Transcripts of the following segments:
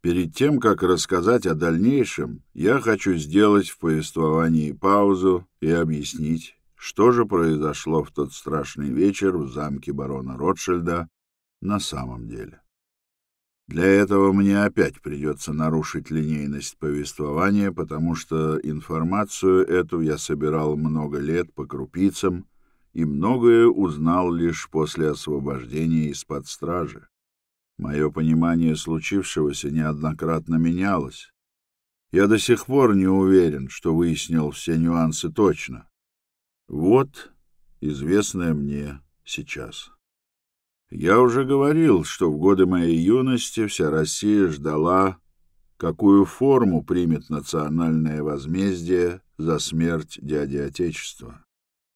Перед тем, как рассказать о дальнейшем, я хочу сделать в повествовании паузу и объяснить, что же произошло в тот страшный вечер в замке барона Ротшильда на самом деле. Для этого мне опять придется нарушить линейность повествования, потому что информацию эту я собирал много лет по крупицам и многое узнал лишь после освобождения из-под стражи. Мое понимание случившегося неоднократно менялось. Я до сих пор не уверен, что выяснил все нюансы точно. Вот известное мне сейчас. Я уже говорил, что в годы моей юности вся Россия ждала, какую форму примет национальное возмездие за смерть дяди Отечества.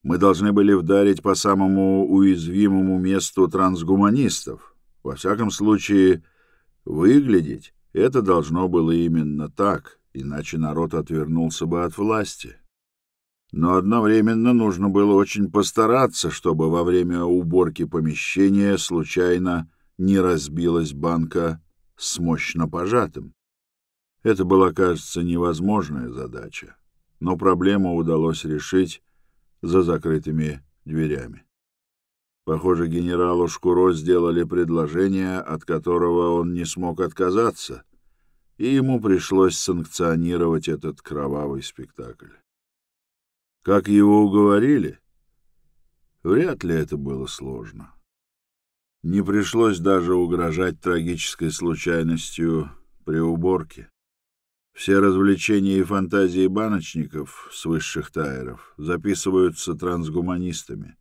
Мы должны были вдарить по самому уязвимому месту трансгуманистов. Во всяком случае, выглядеть это должно было именно так, иначе народ отвернулся бы от власти но одновременно нужно было очень постараться, чтобы во время уборки помещения случайно не разбилась банка с мощно пожатым. Это была, кажется, невозможная задача, но проблему удалось решить за закрытыми дверями. Похоже, генералу Шкуро сделали предложение, от которого он не смог отказаться, и ему пришлось санкционировать этот кровавый спектакль. Как его уговорили? Вряд ли это было сложно. Не пришлось даже угрожать трагической случайностью при уборке. Все развлечения и фантазии баночников с высших тайров записываются трансгуманистами.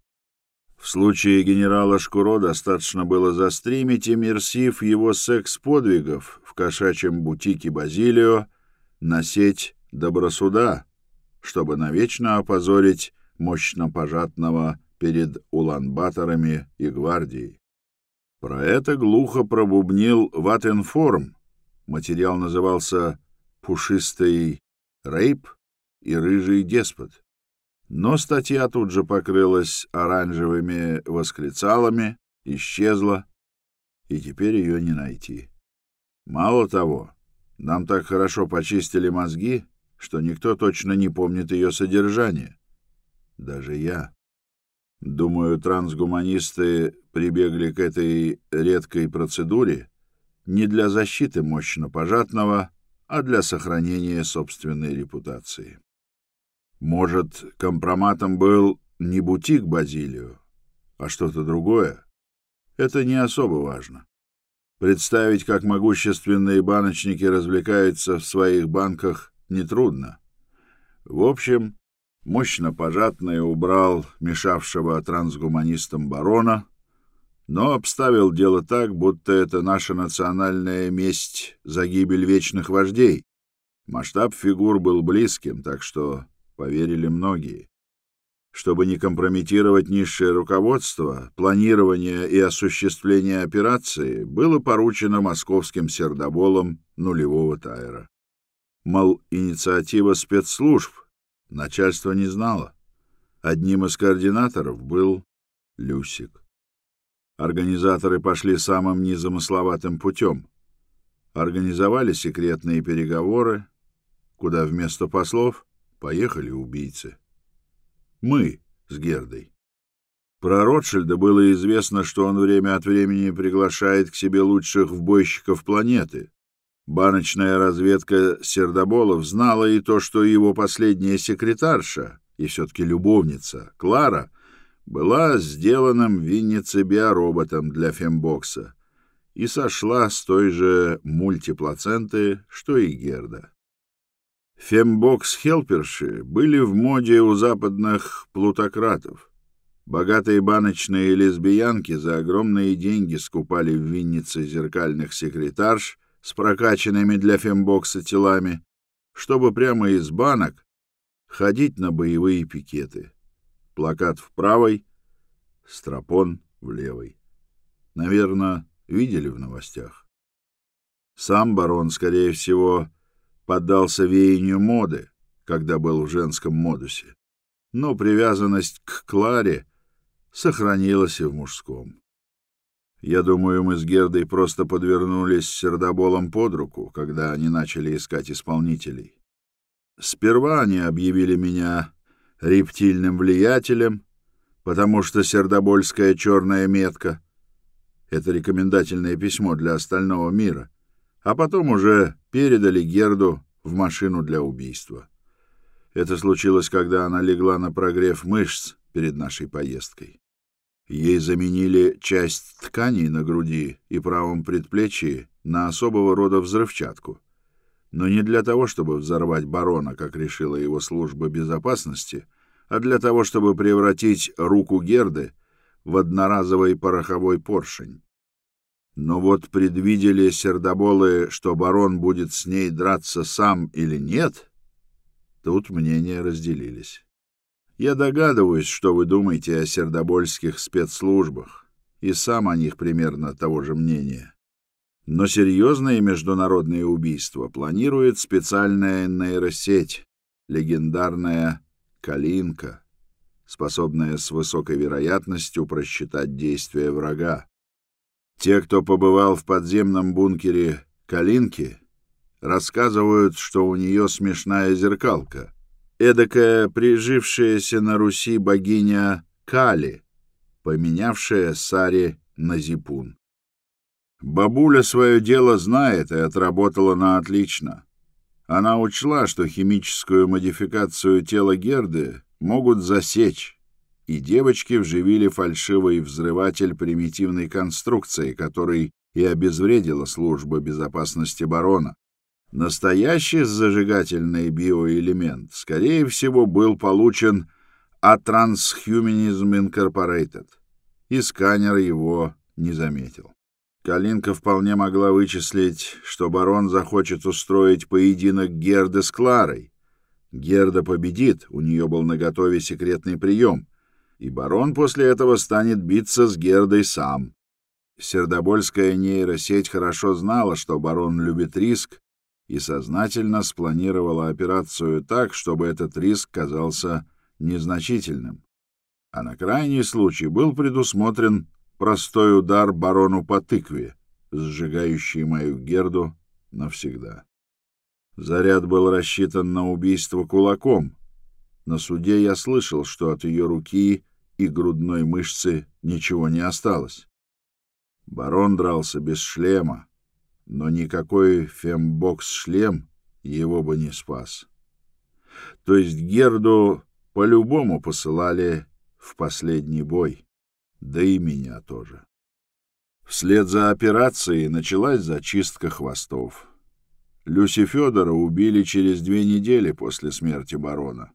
В случае генерала Шкуро достаточно было застримить иммерсив его секс-подвигов в кошачьем бутике Базилио на сеть Добросуда, чтобы навечно опозорить мощно пожатного перед уланбаторами и гвардией. Про это глухо пробубнил Ватенформ. Материал назывался «Пушистый рейп» и «Рыжий деспот». Но статья тут же покрылась оранжевыми восклицалами, исчезла, и теперь ее не найти. Мало того, нам так хорошо почистили мозги, что никто точно не помнит ее содержание. Даже я. Думаю, трансгуманисты прибегли к этой редкой процедуре не для защиты мощно пожатного, а для сохранения собственной репутации. Может, компроматом был не бутик Базилио, а что-то другое? Это не особо важно. Представить, как могущественные баночники развлекаются в своих банках, нетрудно. В общем, мощно пожатный убрал мешавшего трансгуманистам барона, но обставил дело так, будто это наша национальная месть за гибель вечных вождей. Масштаб фигур был близким, так что поверили многие. Чтобы не компрометировать низшее руководство, планирование и осуществление операции было поручено московским сердоболам нулевого тайра. Мол, инициатива спецслужб. Начальство не знало. Одним из координаторов был Люсик. Организаторы пошли самым незамысловатым путем. Организовали секретные переговоры, куда вместо послов поехали убийцы. Мы с Гердой. Про Ротшильда было известно, что он время от времени приглашает к себе лучших вбойщиков планеты, Баночная разведка Сердоболов знала и то, что его последняя секретарша, и все-таки любовница, Клара, была сделанным в Виннице биороботом для фембокса и сошла с той же мультиплаценты, что и Герда. Фембокс-хелперши были в моде у западных плутократов. Богатые баночные лесбиянки за огромные деньги скупали в Виннице зеркальных секретарш с прокачанными для фембокса телами, чтобы прямо из банок ходить на боевые пикеты. Плакат в правой, стропон в левой. Наверное, видели в новостях. Сам барон, скорее всего, поддался веянию моды, когда был в женском модусе, но привязанность к Кларе сохранилась и в мужском. Я думаю, мы с Гердой просто подвернулись сердоболом под руку, когда они начали искать исполнителей. Сперва они объявили меня рептильным влиятелем, потому что сердобольская черная метка — это рекомендательное письмо для остального мира, а потом уже передали Герду в машину для убийства. Это случилось, когда она легла на прогрев мышц перед нашей поездкой. Ей заменили часть тканей на груди и правом предплечье на особого рода взрывчатку. Но не для того, чтобы взорвать барона, как решила его служба безопасности, а для того, чтобы превратить руку Герды в одноразовый пороховой поршень. Но вот предвидели сердоболы, что барон будет с ней драться сам или нет, тут мнения разделились. Я догадываюсь, что вы думаете о сердобольских спецслужбах, и сам о них примерно того же мнения. Но серьезные международные убийства планирует специальная нейросеть, легендарная «Калинка», способная с высокой вероятностью просчитать действия врага. Те, кто побывал в подземном бункере «Калинки», рассказывают, что у нее смешная зеркалка — эдакая прижившаяся на Руси богиня Кали, поменявшая Сари на Зипун. Бабуля свое дело знает и отработала на отлично. Она учла, что химическую модификацию тела Герды могут засечь, и девочки вживили фальшивый взрыватель примитивной конструкции, который и обезвредила служба безопасности барона. Настоящий зажигательный биоэлемент, скорее всего, был получен от Transhumanism Incorporated, и сканер его не заметил. Калинка вполне могла вычислить, что барон захочет устроить поединок Герды с Кларой. Герда победит, у нее был наготове секретный прием, и барон после этого станет биться с Гердой сам. Сердобольская нейросеть хорошо знала, что барон любит риск, и сознательно спланировала операцию так, чтобы этот риск казался незначительным. А на крайний случай был предусмотрен простой удар барону по тыкве, сжигающий мою Герду навсегда. Заряд был рассчитан на убийство кулаком. На суде я слышал, что от ее руки и грудной мышцы ничего не осталось. Барон дрался без шлема, но никакой фембокс-шлем его бы не спас. То есть Герду по-любому посылали в последний бой, да и меня тоже. Вслед за операцией началась зачистка хвостов. Люси Федора убили через две недели после смерти барона.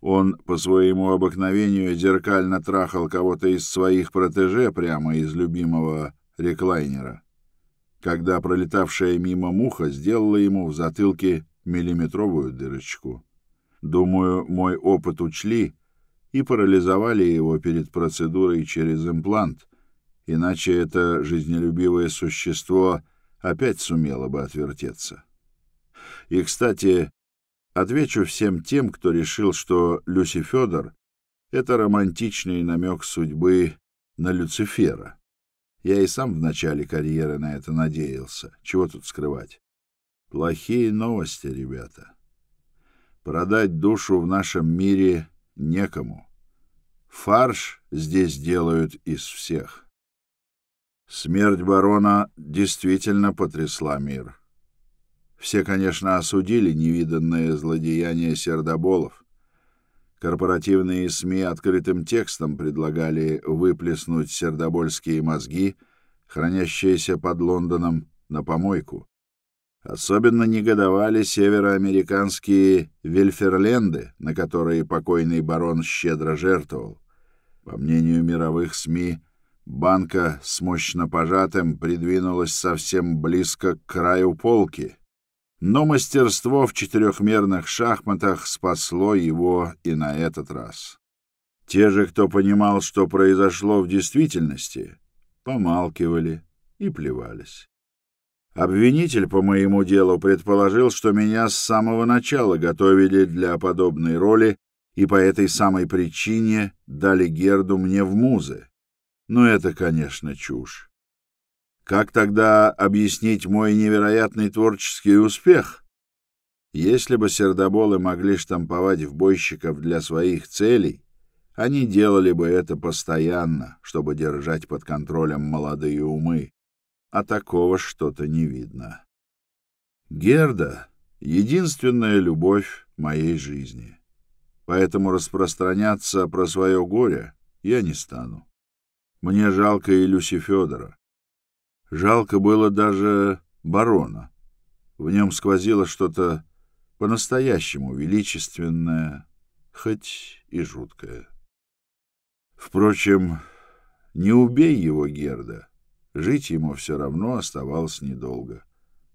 Он по своему обыкновению зеркально трахал кого-то из своих протеже прямо из любимого реклайнера когда пролетавшая мимо муха сделала ему в затылке миллиметровую дырочку. Думаю, мой опыт учли и парализовали его перед процедурой через имплант, иначе это жизнелюбивое существо опять сумело бы отвертеться. И, кстати, отвечу всем тем, кто решил, что Люси Федор — это романтичный намек судьбы на Люцифера. Я и сам в начале карьеры на это надеялся. Чего тут скрывать? Плохие новости, ребята. Продать душу в нашем мире некому. Фарш здесь делают из всех. Смерть барона действительно потрясла мир. Все, конечно, осудили невиданное злодеяние сердоболов. Корпоративные СМИ открытым текстом предлагали выплеснуть сердобольские мозги, хранящиеся под Лондоном, на помойку. Особенно негодовали североамериканские вельферленды, на которые покойный барон щедро жертвовал. По мнению мировых СМИ, банка с мощно пожатым придвинулась совсем близко к краю полки, но мастерство в четырехмерных шахматах спасло его и на этот раз. Те же, кто понимал, что произошло в действительности, помалкивали и плевались. Обвинитель по моему делу предположил, что меня с самого начала готовили для подобной роли и по этой самой причине дали Герду мне в музы. Ну, это, конечно, чушь. Как тогда объяснить мой невероятный творческий успех? Если бы сердоболы могли штамповать в бойщиков для своих целей, они делали бы это постоянно, чтобы держать под контролем молодые умы. А такого что-то не видно. Герда — единственная любовь моей жизни. Поэтому распространяться про свое горе я не стану. Мне жалко и Люси Федора. Жалко было даже барона. В нем сквозило что-то по-настоящему величественное, хоть и жуткое. Впрочем, не убей его, Герда. Жить ему все равно оставалось недолго.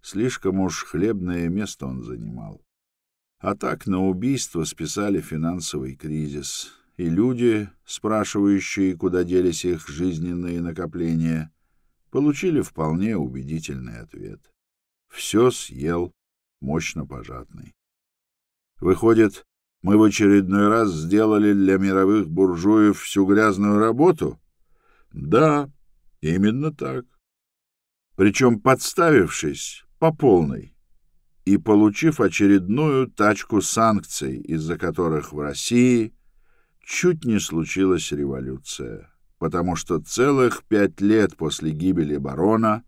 Слишком уж хлебное место он занимал. А так на убийство списали финансовый кризис, и люди, спрашивающие, куда делись их жизненные накопления, получили вполне убедительный ответ. Все съел мощно пожатный. Выходит, мы в очередной раз сделали для мировых буржуев всю грязную работу? Да, именно так. Причем подставившись по полной и получив очередную тачку санкций, из-за которых в России чуть не случилась революция потому что целых пять лет после гибели барона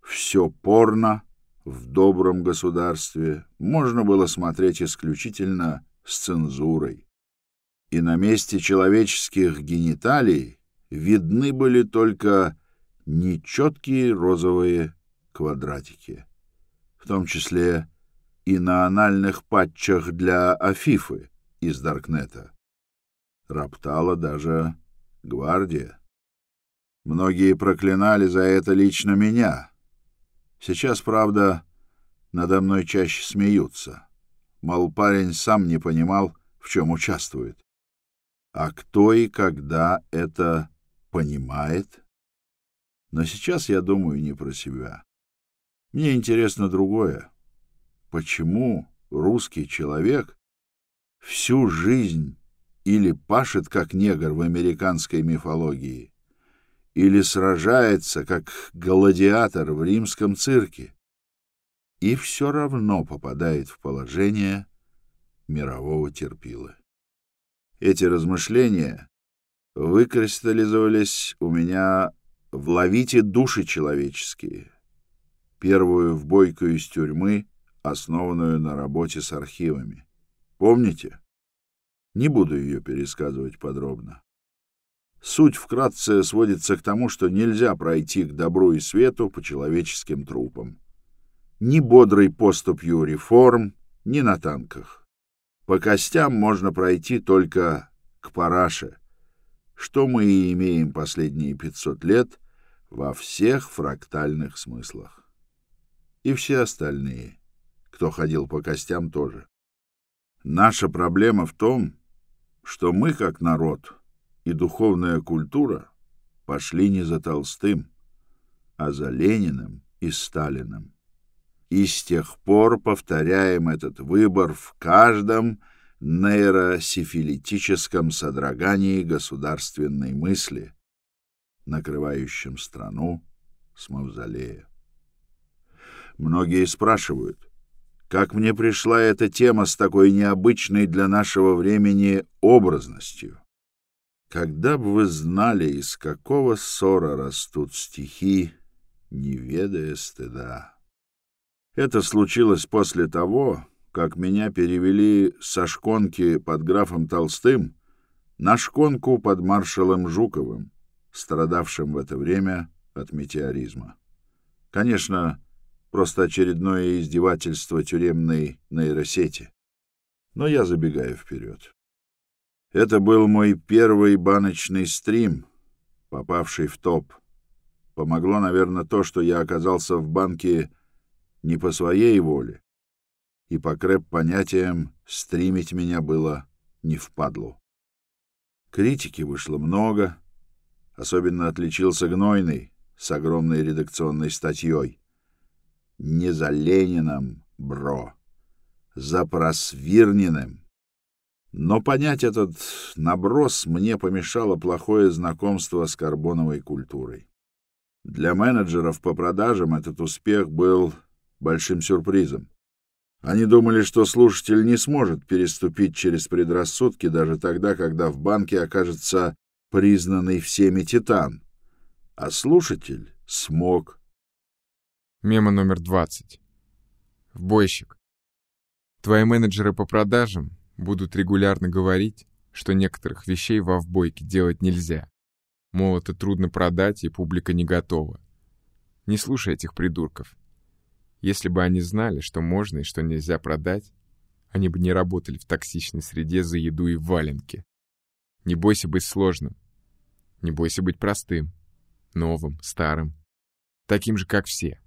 все порно в добром государстве можно было смотреть исключительно с цензурой. И на месте человеческих гениталий видны были только нечеткие розовые квадратики, в том числе и на анальных патчах для Афифы из Даркнета. Роптала даже гвардия. Многие проклинали за это лично меня. Сейчас, правда, надо мной чаще смеются. Мол, парень сам не понимал, в чем участвует. А кто и когда это понимает? Но сейчас я думаю не про себя. Мне интересно другое. Почему русский человек всю жизнь или пашет, как негр в американской мифологии, или сражается, как гладиатор в римском цирке, и все равно попадает в положение мирового терпила. Эти размышления выкристаллизовались у меня в «Ловите души человеческие», первую в бойкую из тюрьмы, основанную на работе с архивами. Помните? Не буду ее пересказывать подробно. Суть вкратце сводится к тому, что нельзя пройти к добру и свету по человеческим трупам. Ни бодрой поступью реформ, ни на танках. По костям можно пройти только к параше, что мы и имеем последние 500 лет во всех фрактальных смыслах. И все остальные, кто ходил по костям, тоже. Наша проблема в том, что мы, как народ и духовная культура, пошли не за Толстым, а за Лениным и Сталиным. И с тех пор повторяем этот выбор в каждом нейросифилитическом содрогании государственной мысли, накрывающем страну с мавзолея. Многие спрашивают, как мне пришла эта тема с такой необычной для нашего времени образностью. Когда бы вы знали, из какого ссора растут стихи, не ведая стыда. Это случилось после того, как меня перевели со шконки под графом Толстым на шконку под маршалом Жуковым, страдавшим в это время от метеоризма. Конечно, Просто очередное издевательство тюремной нейросети. Но я забегаю вперед. Это был мой первый баночный стрим, попавший в топ. Помогло, наверное, то, что я оказался в банке не по своей воле, и по крэп-понятиям стримить меня было не впадлу. Критики вышло много, особенно отличился Гнойный с огромной редакционной статьей. Не за Лениным, бро, за Просвирниным. Но понять этот наброс мне помешало плохое знакомство с карбоновой культурой. Для менеджеров по продажам этот успех был большим сюрпризом. Они думали, что слушатель не сможет переступить через предрассудки даже тогда, когда в банке окажется признанный всеми титан. А слушатель смог. Мема номер 20. В бойщик. Твои менеджеры по продажам будут регулярно говорить, что некоторых вещей в авбойке делать нельзя. Мол, это трудно продать, и публика не готова. Не слушай этих придурков. Если бы они знали, что можно и что нельзя продать, они бы не работали в токсичной среде за еду и валенки. Не бойся быть сложным. Не бойся быть простым, новым, старым, таким же, как все.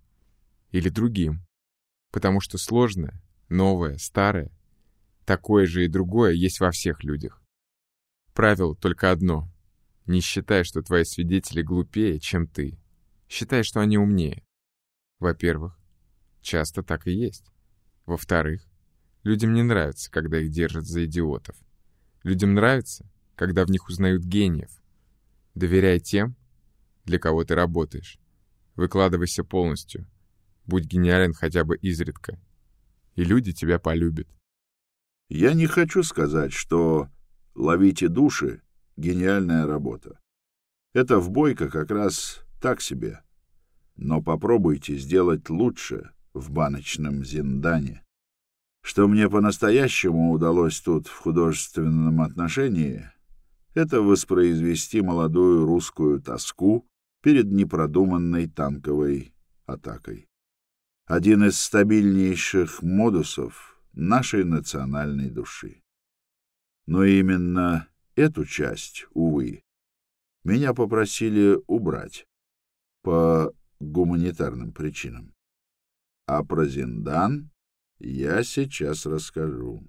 Или другим. Потому что сложное, новое, старое, такое же и другое есть во всех людях. Правило только одно. Не считай, что твои свидетели глупее, чем ты. Считай, что они умнее. Во-первых, часто так и есть. Во-вторых, людям не нравится, когда их держат за идиотов. Людям нравится, когда в них узнают гениев. Доверяй тем, для кого ты работаешь. Выкладывайся полностью. Будь гениален хотя бы изредка. И люди тебя полюбят. Я не хочу сказать, что «Ловите души» — гениальная работа. Это в бойко как раз так себе. Но попробуйте сделать лучше в баночном зиндане. Что мне по-настоящему удалось тут в художественном отношении, это воспроизвести молодую русскую тоску перед непродуманной танковой атакой. Один из стабильнейших модусов нашей национальной души. Но именно эту часть, увы, меня попросили убрать по гуманитарным причинам. А про Зиндан я сейчас расскажу.